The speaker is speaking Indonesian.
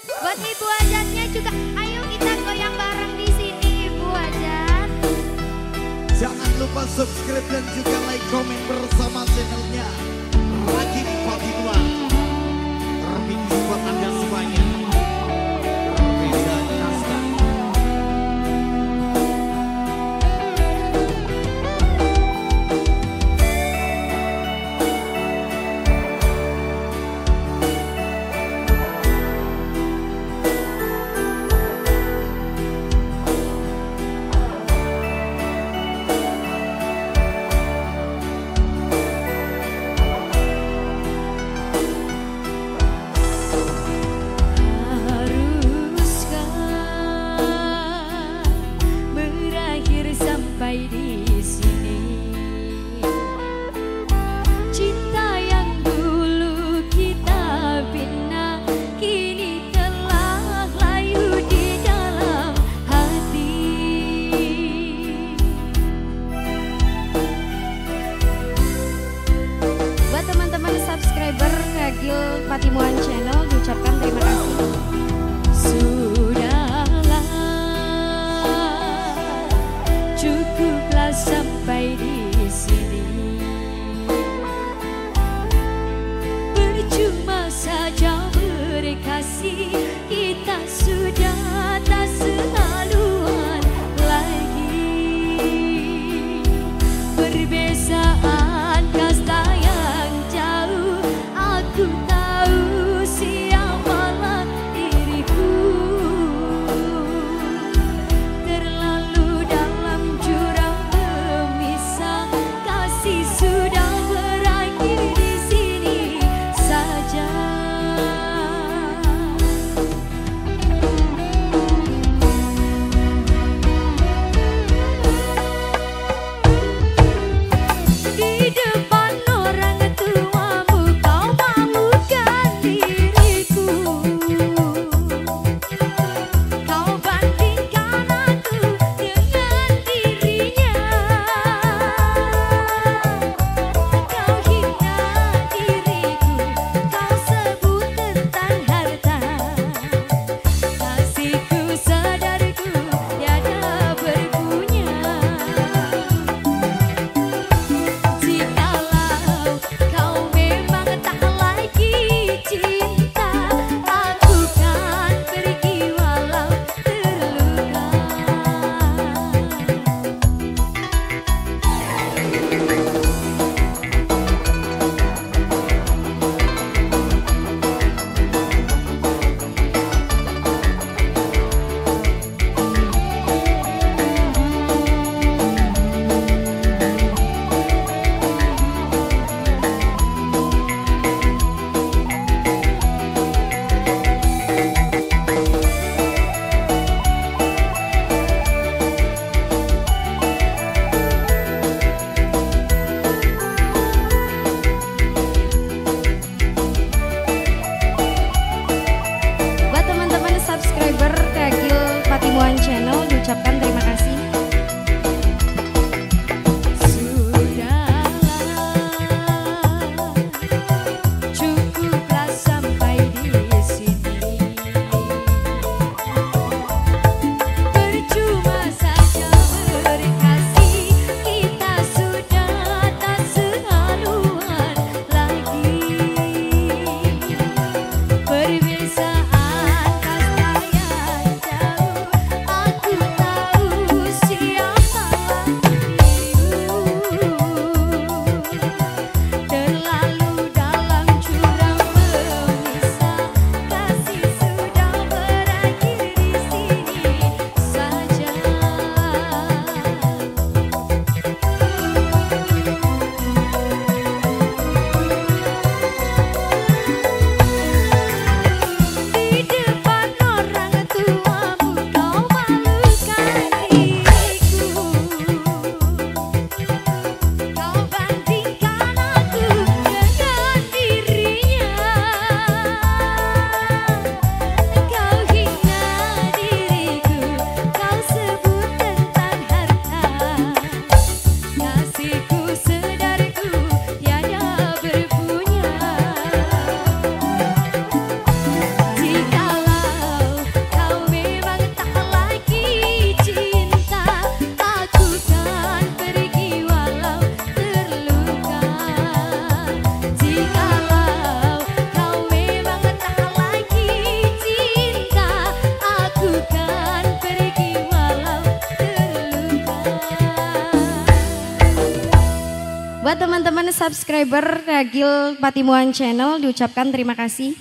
Buat Ibu Ajatnya juga, ayo kita goyang bareng di sini Ibu Ajat. Jangan lupa subscribe dan juga like, komen bersama channelnya Gil Patimuan Channel. Teman-teman subscriber Ragil Patimuan Channel diucapkan terima kasih.